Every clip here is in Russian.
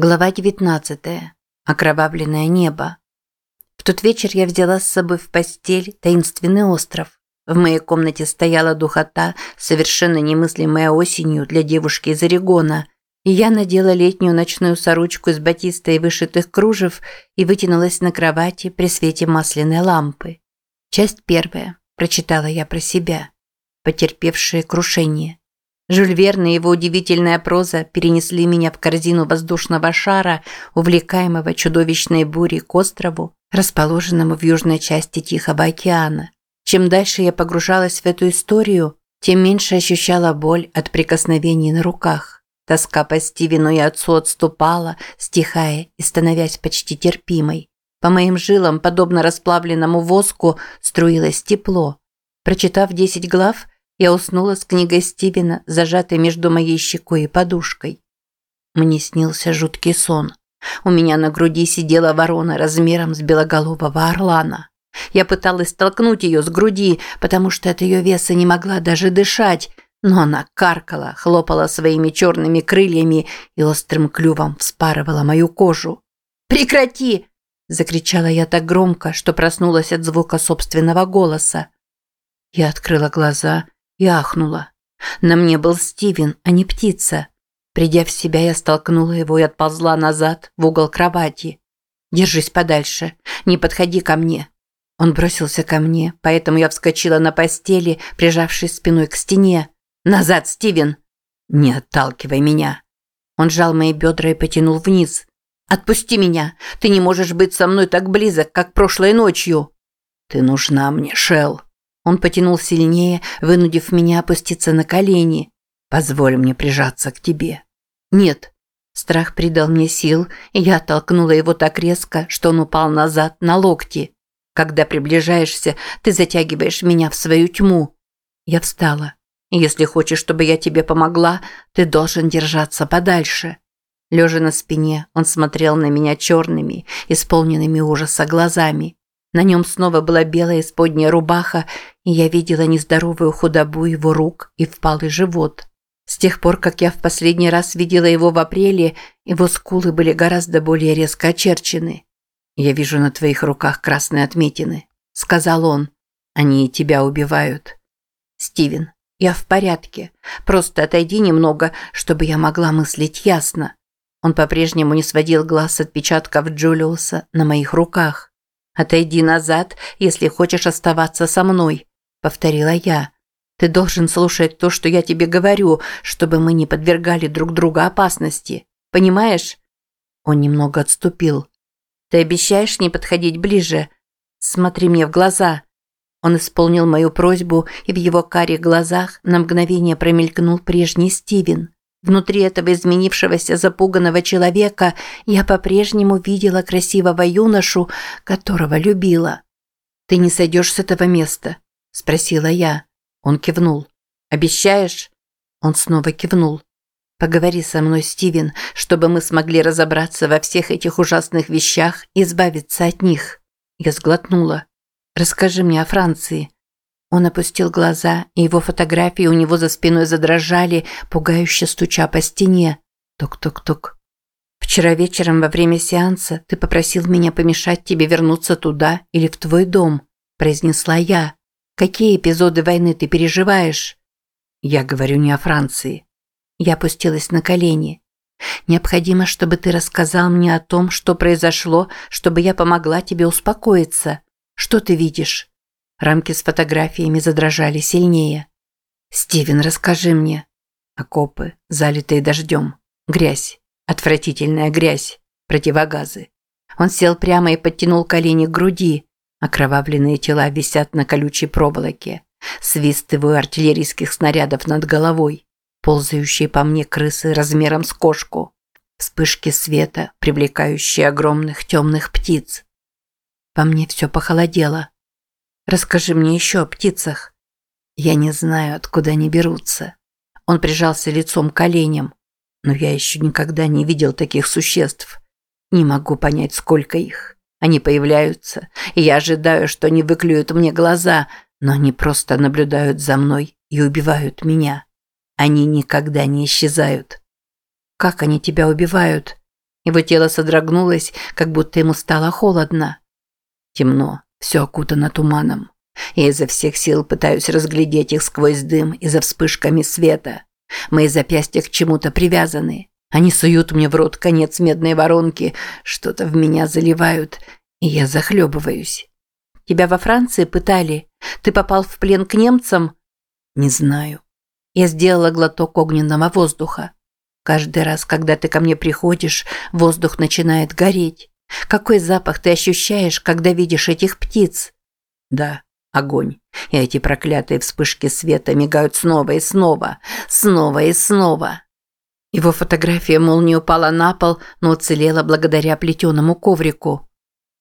Глава 19. Окровавленное небо. В тот вечер я взяла с собой в постель таинственный остров. В моей комнате стояла духота, совершенно немыслимая осенью для девушки из Орегона, и я надела летнюю ночную сорочку из батиста и вышитых кружев и вытянулась на кровати при свете масляной лампы. Часть первая. Прочитала я про себя. Потерпевшие крушение. Жюль Верн и его удивительная проза перенесли меня в корзину воздушного шара, увлекаемого чудовищной бурей к острову, расположенному в южной части Тихого океана. Чем дальше я погружалась в эту историю, тем меньше ощущала боль от прикосновений на руках. Тоска по Стивену и отцу отступала, стихая и становясь почти терпимой. По моим жилам, подобно расплавленному воску, струилось тепло. Прочитав десять глав, я уснула с книгой Стивена, зажатой между моей щекой и подушкой. Мне снился жуткий сон. У меня на груди сидела ворона размером с белоголового орлана. Я пыталась столкнуть ее с груди, потому что от ее веса не могла даже дышать, но она каркала, хлопала своими черными крыльями и острым клювом вспарывала мою кожу. «Прекрати!» – закричала я так громко, что проснулась от звука собственного голоса. Я открыла глаза и ахнула. На мне был Стивен, а не птица. Придя в себя, я столкнула его и отползла назад в угол кровати. «Держись подальше, не подходи ко мне». Он бросился ко мне, поэтому я вскочила на постели, прижавшись спиной к стене. «Назад, Стивен!» «Не отталкивай меня!» Он сжал мои бедра и потянул вниз. «Отпусти меня! Ты не можешь быть со мной так близок, как прошлой ночью!» «Ты нужна мне, Шелл!» Он потянул сильнее, вынудив меня опуститься на колени. «Позволь мне прижаться к тебе». «Нет». Страх придал мне сил, и я оттолкнула его так резко, что он упал назад на локти. «Когда приближаешься, ты затягиваешь меня в свою тьму». Я встала. «Если хочешь, чтобы я тебе помогла, ты должен держаться подальше». Лежа на спине, он смотрел на меня черными, исполненными ужаса глазами. На нем снова была белая исподняя рубаха, и я видела нездоровую худобу его рук и впалый живот. С тех пор, как я в последний раз видела его в апреле, его скулы были гораздо более резко очерчены. «Я вижу на твоих руках красные отметины», – сказал он. «Они и тебя убивают». «Стивен, я в порядке. Просто отойди немного, чтобы я могла мыслить ясно». Он по-прежнему не сводил глаз с отпечатков Джулиуса на моих руках. «Отойди назад, если хочешь оставаться со мной», – повторила я. «Ты должен слушать то, что я тебе говорю, чтобы мы не подвергали друг друга опасности. Понимаешь?» Он немного отступил. «Ты обещаешь не подходить ближе? Смотри мне в глаза». Он исполнил мою просьбу, и в его карих глазах на мгновение промелькнул прежний Стивен. Внутри этого изменившегося запуганного человека я по-прежнему видела красивого юношу, которого любила. «Ты не сойдешь с этого места?» – спросила я. Он кивнул. «Обещаешь?» Он снова кивнул. «Поговори со мной, Стивен, чтобы мы смогли разобраться во всех этих ужасных вещах и избавиться от них». Я сглотнула. «Расскажи мне о Франции. Он опустил глаза, и его фотографии у него за спиной задрожали, пугающе стуча по стене. Тук-тук-тук. «Вчера вечером во время сеанса ты попросил меня помешать тебе вернуться туда или в твой дом», – произнесла я. «Какие эпизоды войны ты переживаешь?» «Я говорю не о Франции». Я опустилась на колени. «Необходимо, чтобы ты рассказал мне о том, что произошло, чтобы я помогла тебе успокоиться. Что ты видишь?» Рамки с фотографиями задрожали сильнее. «Стивен, расскажи мне». Окопы, залитые дождем. Грязь. Отвратительная грязь. Противогазы. Он сел прямо и подтянул колени к груди. Окровавленные тела висят на колючей проволоке. Свист его артиллерийских снарядов над головой. Ползающие по мне крысы размером с кошку. Вспышки света, привлекающие огромных темных птиц. По мне все похолодело. Расскажи мне еще о птицах. Я не знаю, откуда они берутся. Он прижался лицом к коленям. Но я еще никогда не видел таких существ. Не могу понять, сколько их. Они появляются, и я ожидаю, что они выклюют мне глаза, но они просто наблюдают за мной и убивают меня. Они никогда не исчезают. Как они тебя убивают? Его тело содрогнулось, как будто ему стало холодно. Темно, все окутано туманом. Я изо всех сил пытаюсь разглядеть их сквозь дым и за вспышками света. Мои запястья к чему-то привязаны. Они суют мне в рот конец медной воронки, что-то в меня заливают, и я захлебываюсь. Тебя во Франции пытали? Ты попал в плен к немцам? Не знаю. Я сделала глоток огненного воздуха. Каждый раз, когда ты ко мне приходишь, воздух начинает гореть. Какой запах ты ощущаешь, когда видишь этих птиц? Да, огонь. И эти проклятые вспышки света мигают снова и снова, снова и снова. Его фотография молнией упала на пол, но уцелела благодаря плетеному коврику.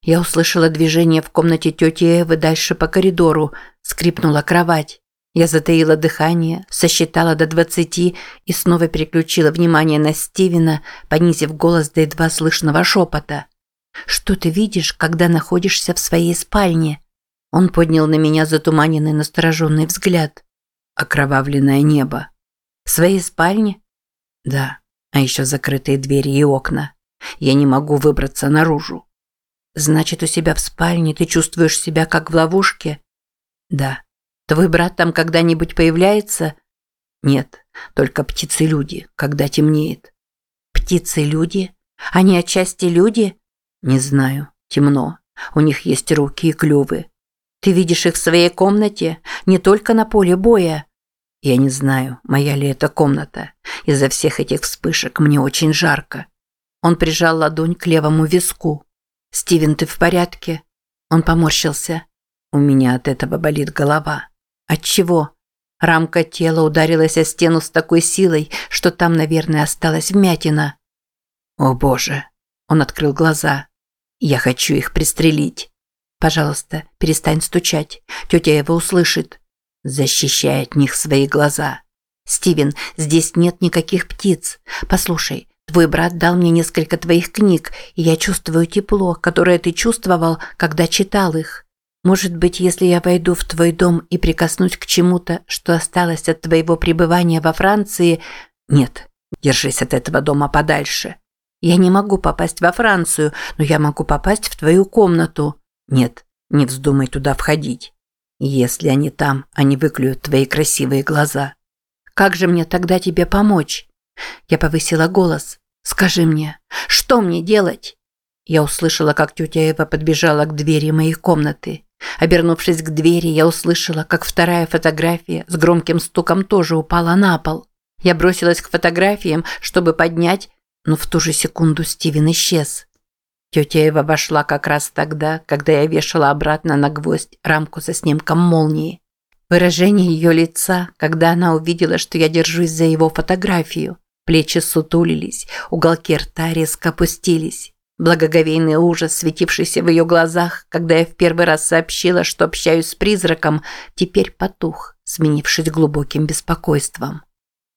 Я услышала движение в комнате тети Эвы дальше по коридору, скрипнула кровать. Я затаила дыхание, сосчитала до двадцати и снова переключила внимание на Стивена, понизив голос до едва слышного шепота. «Что ты видишь, когда находишься в своей спальне?» Он поднял на меня затуманенный настороженный взгляд. Окровавленное небо. «В своей спальне?» «Да, а еще закрытые двери и окна. Я не могу выбраться наружу». «Значит, у себя в спальне ты чувствуешь себя как в ловушке?» «Да». Твой брат там когда-нибудь появляется? Нет, только птицы-люди, когда темнеет. Птицы-люди? Они отчасти люди? Не знаю, темно. У них есть руки и клювы. Ты видишь их в своей комнате, не только на поле боя. Я не знаю, моя ли это комната. Из-за всех этих вспышек мне очень жарко. Он прижал ладонь к левому виску. «Стивен, ты в порядке?» Он поморщился. «У меня от этого болит голова». От чего? Рамка тела ударилась о стену с такой силой, что там, наверное, осталась вмятина. О боже. Он открыл глаза. Я хочу их пристрелить. Пожалуйста, перестань стучать. Тетя его услышит. Защищай от них свои глаза. Стивен, здесь нет никаких птиц. Послушай, твой брат дал мне несколько твоих книг, и я чувствую тепло, которое ты чувствовал, когда читал их. Может быть, если я войду в твой дом и прикоснусь к чему-то, что осталось от твоего пребывания во Франции... Нет, держись от этого дома подальше. Я не могу попасть во Францию, но я могу попасть в твою комнату. Нет, не вздумай туда входить. Если они там, они выклюют твои красивые глаза. Как же мне тогда тебе помочь? Я повысила голос. Скажи мне, что мне делать? Я услышала, как тетя Эва подбежала к двери моей комнаты. Обернувшись к двери, я услышала, как вторая фотография с громким стуком тоже упала на пол. Я бросилась к фотографиям, чтобы поднять, но в ту же секунду Стивен исчез. Тетя Эва вошла как раз тогда, когда я вешала обратно на гвоздь рамку со снимком молнии. Выражение ее лица, когда она увидела, что я держусь за его фотографию. Плечи сутулились, уголки рта резко опустились. Благоговейный ужас, светившийся в ее глазах, когда я в первый раз сообщила, что общаюсь с призраком, теперь потух, сменившись глубоким беспокойством.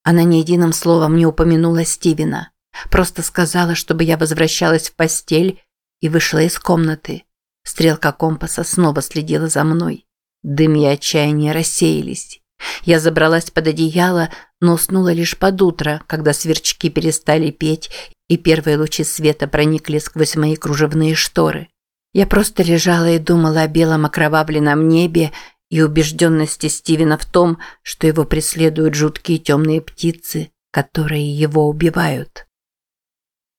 Она ни единым словом не упомянула Стивена. Просто сказала, чтобы я возвращалась в постель и вышла из комнаты. Стрелка компаса снова следила за мной. Дым и отчаяние рассеялись. Я забралась под одеяло, но уснула лишь под утро, когда сверчки перестали петь и первые лучи света проникли сквозь мои кружевные шторы. Я просто лежала и думала о белом окровавленном небе и убежденности Стивена в том, что его преследуют жуткие темные птицы, которые его убивают.